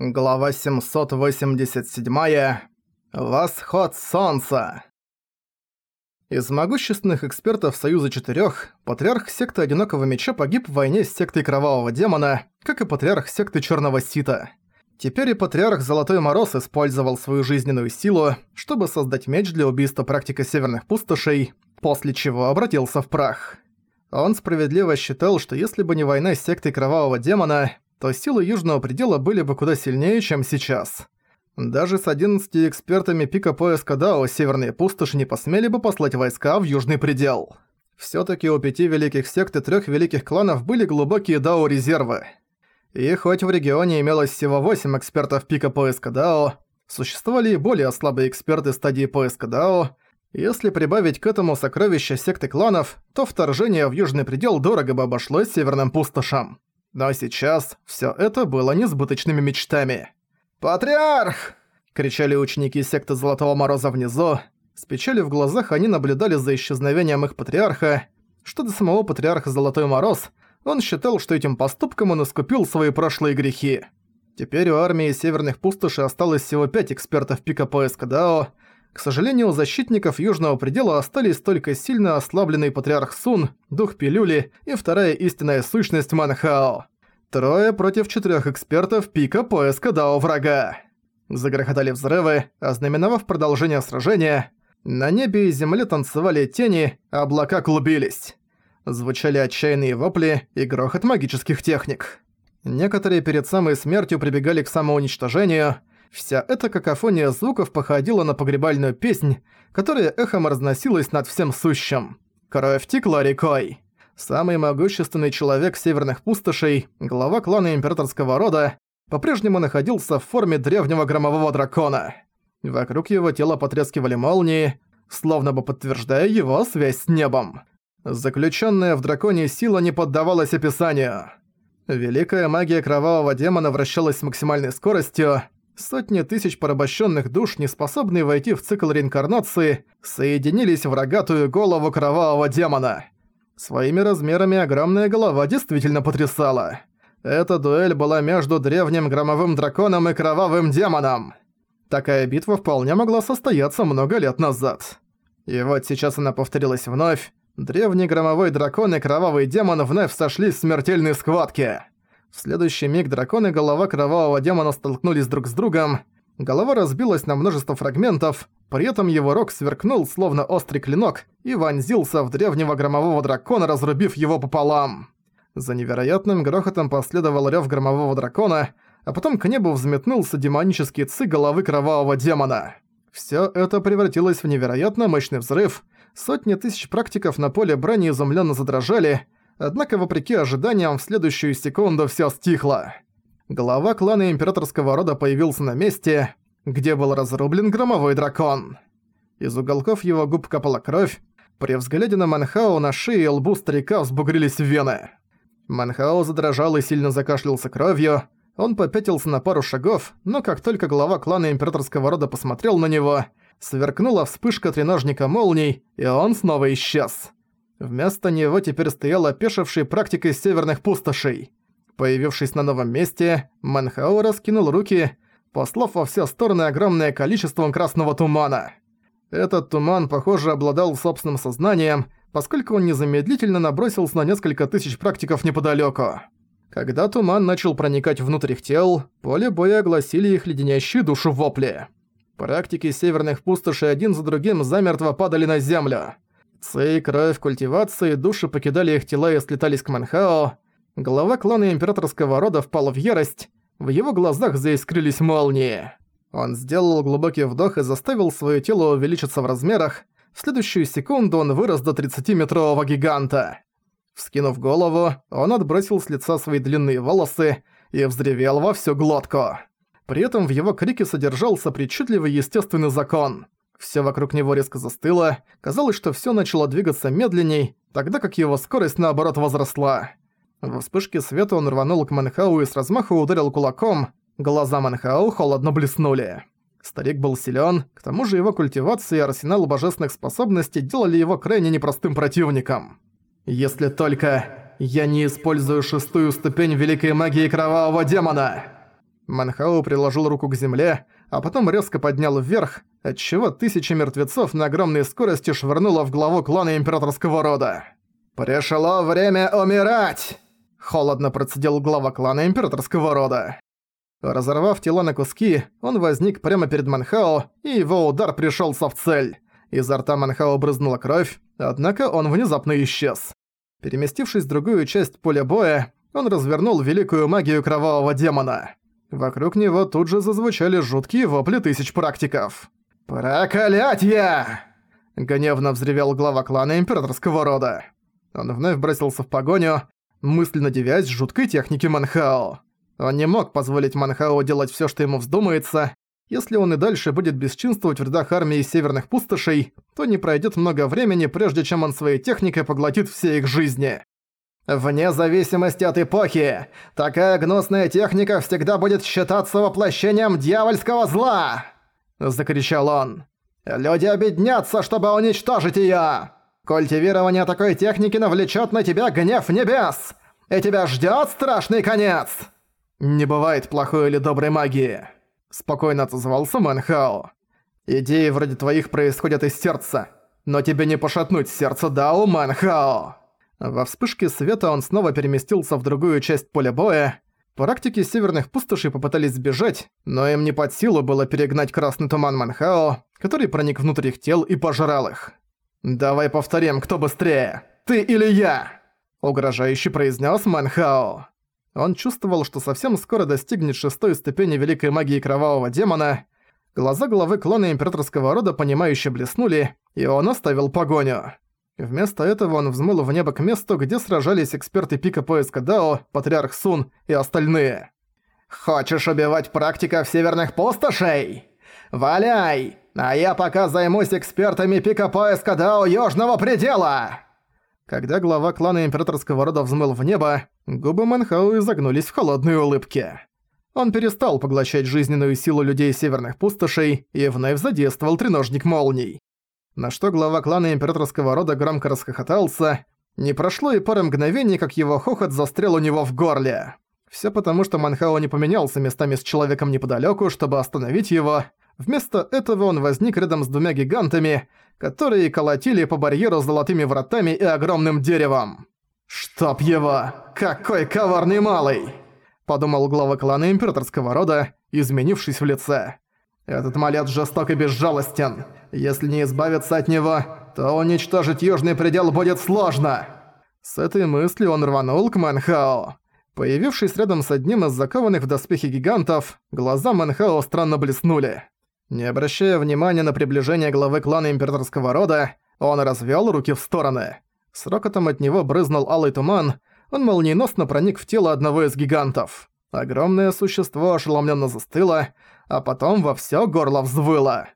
Глава 787. Восход солнца. Из могущественных экспертов Союза Четырёх, патриарх секты Одинокого Меча погиб в войне с сектой Кровавого Демона, как и патриарх секты Чёрного Сита. Теперь и патриарх Золотой Мороз использовал свою жизненную силу, чтобы создать меч для убийства практика Северных Пустошей, после чего обратился в прах. Он справедливо считал, что если бы не война с сектой Кровавого Демона, то силы Южного Предела были бы куда сильнее, чем сейчас. Даже с 11 экспертами пика поиска Дао Северные Пустоши не посмели бы послать войска в Южный Предел. Всё-таки у пяти великих сект и трёх великих кланов были глубокие Дао-резервы. И хоть в регионе имелось всего 8 экспертов пика поиска Дао, существовали и более слабые эксперты стадии поиска Дао, если прибавить к этому сокровища секты кланов, то вторжение в Южный Предел дорого бы обошлось Северным Пустошам. Но сейчас все это было несбыточными мечтами. «Патриарх!» – кричали ученики секты Золотого Мороза внизу. С печалью в глазах они наблюдали за исчезновением их патриарха. Что до самого патриарха Золотой Мороз, он считал, что этим поступком он искупил свои прошлые грехи. Теперь у армии Северных Пустошей осталось всего пять экспертов пика поиска Дао. К сожалению, у защитников Южного Предела остались только сильно ослабленный Патриарх Сун, Дух Пилюли и вторая истинная сущность Манхао. Трое против четырех экспертов пика поиска Дао врага. Загрохотали взрывы, ознаменовав продолжение сражения. На небе и земле танцевали тени, облака клубились. Звучали отчаянные вопли и грохот магических техник. Некоторые перед самой смертью прибегали к самоуничтожению. Вся эта какофония звуков походила на погребальную песнь, которая эхом разносилась над всем сущим. Кровь текла рекой. Самый могущественный человек северных пустошей, глава клана императорского рода, по-прежнему находился в форме древнего громового дракона. Вокруг его тела потрескивали молнии, словно бы подтверждая его связь с небом. Заключенная в драконе сила не поддавалась описанию. Великая магия кровавого демона вращалась с максимальной скоростью. Сотни тысяч порабощенных душ, не способные войти в цикл реинкарнации, соединились в рогатую голову кровавого демона. Своими размерами огромная голова действительно потрясала. Эта дуэль была между древним громовым драконом и кровавым демоном. Такая битва вполне могла состояться много лет назад. И вот сейчас она повторилась вновь. Древний громовой дракон и кровавый демон вновь сошлись в смертельной схватке. В следующий миг дракон и голова кровавого демона столкнулись друг с другом. Голова разбилась на множество фрагментов, при этом его рог сверкнул, словно острый клинок, и вонзился в древнего громового дракона, разрубив его пополам. За невероятным грохотом последовал рёв громового дракона, а потом к небу взметнулся демонический ци головы кровавого демона. Всё это превратилось в невероятно мощный взрыв. Сотни тысяч практиков на поле брани изумленно задрожали, однако вопреки ожиданиям в следующую секунду всё стихло. Глава клана императорского рода появился на месте, где был разрублен громовой дракон. Из уголков его губ капала кровь. При взгляде на Манхао на шее и лбу старика взбугрились вены. Манхао задрожал и сильно закашлялся кровью. Он попятился на пару шагов, но как только глава клана императорского рода посмотрел на него, сверкнула вспышка треножника молний, и он снова исчез. Вместо него теперь стоял опешивший практик из северных пустошей. Появившись на новом месте, Манхао раскинул руки, послав во все стороны огромное количество красного тумана. Этот туман, похоже, обладал собственным сознанием, поскольку он незамедлительно набросился на несколько тысяч практиков неподалёку. Когда туман начал проникать внутрь их тел, поле боя огласили их леденящие душу вопли. Практики северных пустошей один за другим замертво падали на землю. Цей, кровь, культивации, души покидали их тела и слетались к Манхао. Глава клана императорского рода впал в ярость, в его глазах заискрились молнии. Он сделал глубокий вдох и заставил своё тело увеличиться в размерах. В следующую секунду он вырос до 30-метрового гиганта. Вскинув голову, он отбросил с лица свои длинные волосы и взревел во всю глотку. При этом в его крике содержался причудливый естественный закон. Всё вокруг него резко застыло, казалось, что всё начало двигаться медленней, тогда как его скорость наоборот возросла. В вспышке света он рванул к Манхау и с размаху ударил кулаком. Глаза Манхау холодно блеснули. Старик был силен, к тому же его культивация и арсенал божественных способностей делали его крайне непростым противником. «Если только я не использую шестую ступень Великой Магии Кровавого Демона!» Манхау приложил руку к земле, а потом резко поднял вверх, отчего тысячи мертвецов на огромной скорости швырнуло в главу клана императорского рода. «Пришло время умирать!» Холодно процедил глава клана императорского рода. Разорвав тела на куски, он возник прямо перед Манхао, и его удар пришелся в цель. Изо рта Манхао брызнула кровь, однако он внезапно исчез. Переместившись в другую часть поля боя, он развернул великую магию кровавого демона. Вокруг него тут же зазвучали жуткие вопли тысяч практиков. «Проклятье!» Гневно взревел глава клана императорского рода. Он вновь бросился в погоню, мысленно девясь жуткой техники Манхао. Он не мог позволить Манхао делать всё, что ему вздумается. Если он и дальше будет бесчинствовать в рядах армии северных пустошей, то не пройдет много времени, прежде чем он своей техникой поглотит все их жизни. Вне зависимости от эпохи, такая гнусная техника всегда будет считаться воплощением дьявольского зла!» Закричал он. «Люди объединятся, чтобы уничтожить её! Культивирование такой техники навлечет на тебя гнев небес! И тебя ждет страшный конец!» «Не бывает плохой или доброй магии», — спокойно отозвался Мэнхао. «Идеи вроде твоих происходят из сердца, но тебе не пошатнуть сердце Дао Мэнхао!» Во вспышке света он снова переместился в другую часть поля боя. Практики северных пустошей попытались сбежать, но им не под силу было перегнать красный туман Манхао, который проник внутрь их тел и пожрал их. «Давай повторим, кто быстрее, ты или я!» Угрожающе произнес Манхао. Он чувствовал, что совсем скоро достигнет шестой ступени великой магии кровавого демона. Глаза главы клана императорского рода понимающе блеснули, и он оставил погоню. Вместо этого он взмыл в небо к месту, где сражались эксперты пика поиска Дао, Патриарх Сун и остальные. «Хочешь убивать практиков северных пустошей? Валяй! А я пока займусь экспертами пика поиска Дао Южного Предела!» Когда глава клана императорского рода взмыл в небо, губы Манхау изогнулись в холодные улыбки. Он перестал поглощать жизненную силу людей северных пустошей и вновь задействовал треножник молний на что глава клана императорского рода громко расхохотался. Не прошло и пары мгновений, как его хохот застрял у него в горле. Всё потому, что Манхао не поменялся местами с человеком неподалёку, чтобы остановить его. Вместо этого он возник рядом с двумя гигантами, которые колотили по барьеру золотыми вратами и огромным деревом. «Чтоб его! Какой коварный малый!» Подумал глава клана императорского рода, изменившись в лице. «Этот малец жесток и безжалостен. Если не избавиться от него, то уничтожить южный предел будет сложно. С этой мыслью он рванул к Манхао. Появившись рядом с одним из закованных в доспехи гигантов, глаза Манхао странно блеснули. Не обращая внимания на приближение главы клана императорского рода, он развел руки в стороны. С рокотом от него брызнул алый туман, он молниеносно проник в тело одного из гигантов. Огромное существо ошеломленно застыло, а потом во всё горло взвыло.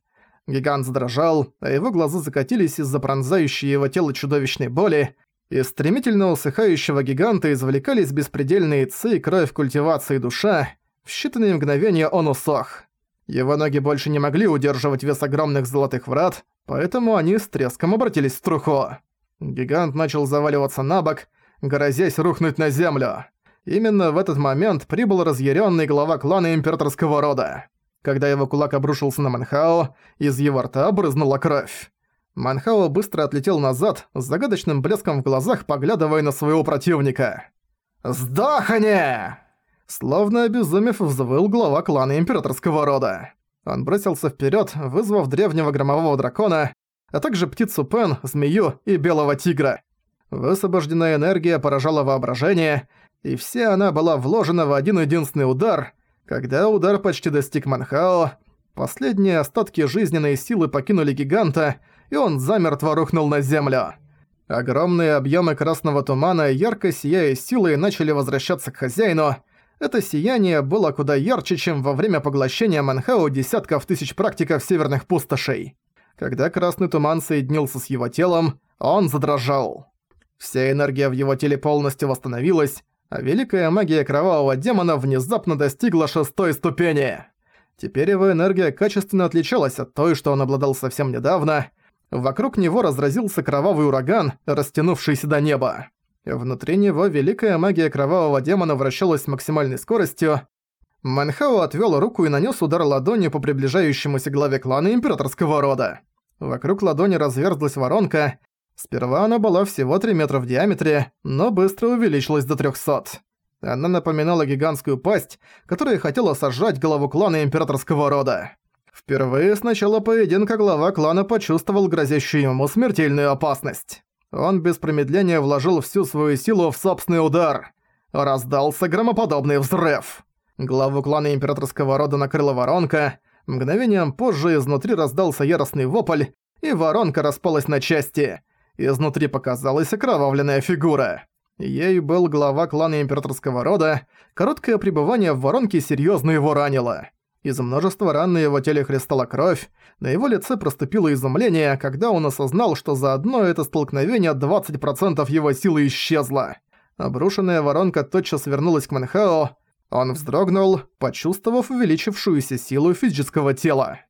Гигант задрожал, а его глаза закатились из-за пронзающей его тело чудовищной боли, из стремительно усыхающего гиганта извлекались беспредельные ци, кровь культивации душа. В считанные мгновения он усох. Его ноги больше не могли удерживать вес огромных золотых врат, поэтому они с треском обратились в труху. Гигант начал заваливаться на бок, грозясь рухнуть на землю. Именно в этот момент прибыл разъяренный глава клана императорского рода. Когда его кулак обрушился на Манхао, из его рта брызнула кровь. Манхао быстро отлетел назад, с загадочным блеском в глазах, поглядывая на своего противника. «Сдохни!» Словно обезумев, взвыл глава клана императорского рода. Он бросился вперед, вызвав древнего громового дракона, а также птицу Пен, змею и белого тигра. Высвобожденная энергия поражала воображение, и вся она была вложена в один единственный удар — когда удар почти достиг Манхао, последние остатки жизненной силы покинули гиганта, и он замертво рухнул на землю. Огромные объемы красного тумана, ярко сияя силой, начали возвращаться к хозяину. Это сияние было куда ярче, чем во время поглощения Манхао десятков тысяч практиков северных пустошей. Когда красный туман соединился с его телом, он задрожал. Вся энергия в его теле полностью восстановилась, великая магия кровавого демона внезапно достигла шестой ступени. Теперь его энергия качественно отличалась от той, что он обладал совсем недавно. Вокруг него разразился кровавый ураган, растянувшийся до неба. Внутри него великая магия кровавого демона вращалась с максимальной скоростью. Манхао отвёл руку и нанёс удар ладонью по приближающемуся главе клана императорского рода. Вокруг ладони разверзлась воронка. Сперва она была всего 3 метра в диаметре, но быстро увеличилась до 300. Она напоминала гигантскую пасть, которая хотела сожрать голову клана императорского рода. Впервые с начала поединка глава клана почувствовал грозящую ему смертельную опасность. Он без промедления вложил всю свою силу в собственный удар. Раздался громоподобный взрыв. Главу клана императорского рода накрыла воронка. Мгновением позже изнутри раздался яростный вопль, и воронка распалась на части. Изнутри показалась окровавленная фигура. Ей был глава клана императорского рода. Короткое пребывание в воронке серьезно его ранило. Из множества ран на его теле хлестала кровь, на его лице проступило изумление, когда он осознал, что за одно это столкновение 20% его силы исчезло. Обрушенная воронка тотчас вернулась к Манхао. Он вздрогнул, почувствовав увеличившуюся силу физического тела.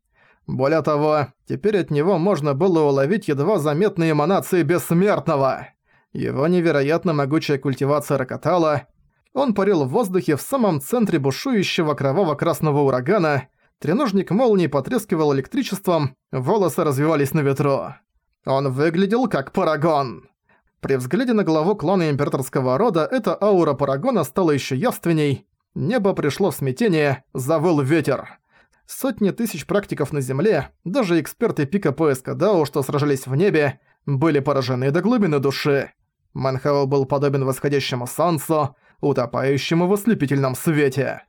Более того, теперь от него можно было уловить едва заметные эманации бессмертного. Его невероятно могучая культивация рокотала. Он парил в воздухе в самом центре бушующего кроваво-красного урагана. Треножник молнии потрескивал электричеством, волосы развивались на ветру. Он выглядел как парагон. При взгляде на главу клана императорского рода эта аура парагона стала еще явственней. Небо пришло в смятение, завыл ветер. Сотни тысяч практиков на Земле, даже эксперты пика поиска Дао, что сражались в небе, были поражены до глубины души. Манхао был подобен восходящему солнцу, утопающему в ослепительном свете.